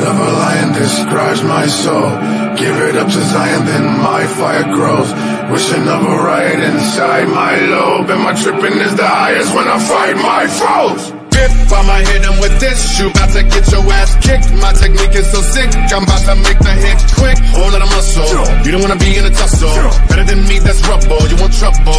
Word of a lion describes my soul. Give it up to Zion, then my fire grows. Wishing of a riot inside my lobe. And my tripping is the highest when I fight my foes. I'ma hit him with this, you about to get your ass kicked. My technique is so sick, I'm about to make the hit quick. Lot of muscle, you don't wanna be in a tussle. Better than me, that's rubble. You want trouble?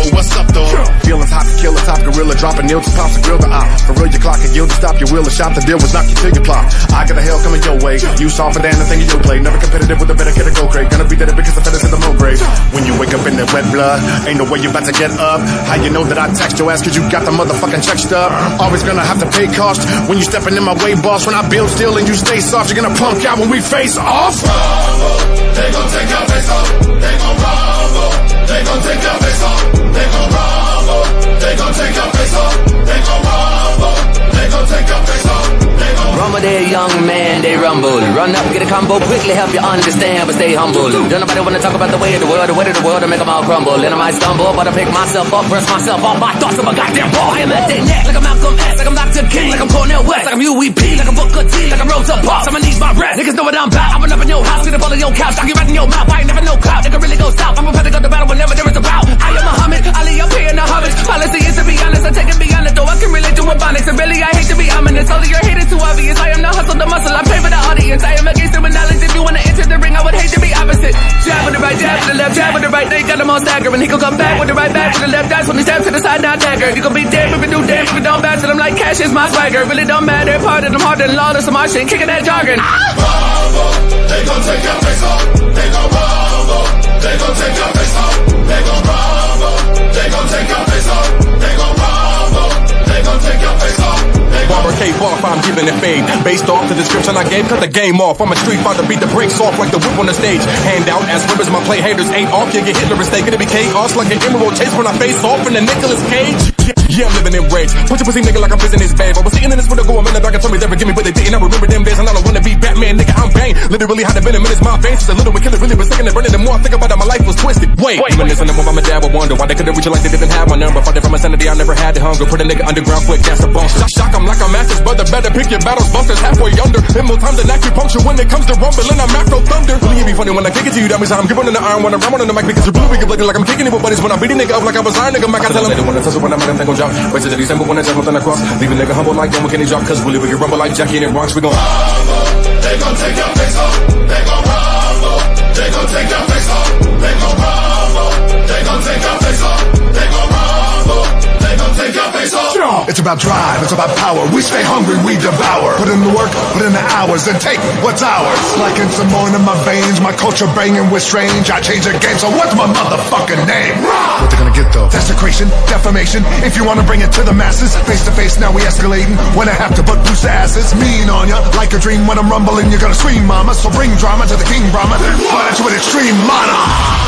Gorilla, dropping nails to pops to grill the eye. For real, your clock and yield to stop your wheel. A shot the deal was knock you till you plop. I got a hell coming your way. You softer than the thing you play. Never competitive with a better kid to go crate. Gonna be dead because the feathers in the moon grave. When you wake up in that wet blood, ain't no way you about to get up. How you know that I text your ass cause you got the motherfucking check stub? Always gonna have to pay cost when you stepping in my way, boss. When I build still and you stay soft, you're gonna punk out when we face off. They young man, they rumble. Run up, get a combo, quickly help you understand, but stay humble. Don't nobody wanna talk about the way of the world, the way of the world, to make them all crumble. And I might stumble, but I pick myself up, brush myself off my thoughts of a goddamn ball. I am at their neck, like I'm Malcolm X, like I'm Dr. King, like I'm Cornel West, like I'm UEP, like I'm Booker T, like I'm Rosa Parks. I'ma need my breath. Niggas know what I'm about. I'm up in your house, get up on your couch, knock you right in your mouth. I ain't never no clout, nigga really go south. I'm prepared to go Hate to be ominous, of your hate is too obvious. I am the hustle, the muscle, I pay for the audience. I am against with knowledge. If you wanna enter the ring, I would hate to be opposite. Jab with the right, jab with the left, jab with the right. They got them all staggering. He gon' come back with the right back to the left. That's when he stabs to the side, now dagger. You gon' be dead if you do damn, if you don't bounce. And I'm like, cash is my swagger. Really don't matter. Part of them harder than lawless. So my shit kicking that jargon. rumble. It fade. Based off the description I gave, cut the game off. I'm a street fighter, beat the brakes off like the whip on the stage. Hand out as ribbons, my play haters ain't off. You get Hitler mistake, it'll be chaos like an emerald chase when I face off in the Nicolas Cage. Yeah, I'm living in rage. Punch a pussy nigga like I'm prison his babe. I was sitting in this with a go, in the and told me they forgive me, but they didn't. I remember them days and I don't wanna be Batman, nigga. I'm Bane. Literally to been a minute, my veins. Just a little bit killer, really been Wait, Wait reminiscing of when my dad would wonder why they couldn't reach it like they didn't have my number. Fighting from insanity, I never had the hunger. Put a nigga underground quick, that's a bump. Shock, shock 'em like I'm Masters, brother. Better pick your battles, busters halfway under. Hit more time than acupuncture when it comes to rumbling. I'm macro thunder. Really, it be funny when I kick it to you. That means I'm gripping on the iron when I'm ramming on the mic because you're blue. We get blooded like I'm kicking it with buddies when I beat a nigga up like I was iron nigga. Mac, I tell him they don't wanna tussle when I'm at them, they gon' drop. Wait till the December when I jump on the cross. Leave a nigga humble like them, can he drop? Cause really, we can rumble like Jackie and Bronx. We gon' They gon' take your face off. They gon' rumble. They gon' take your face off. About drive, it's about power. We stay hungry, we devour. Put in the work, put in the hours, and take what's ours. Like in some more in my veins, my culture banging with strange. I change the game, so what's my motherfucking name? What they gonna get though? Desecration, defamation. If you wanna bring it to the masses, face to face, now we escalating. When I have to put loose asses, mean on ya. Like a dream when I'm rumbling, you're gonna scream, mama. So bring drama to the king, Brahma. Why don't you with extreme mana?